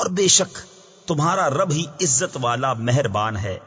اور بے شک تمہارا رب ہی عزت والا مہربان ہے۔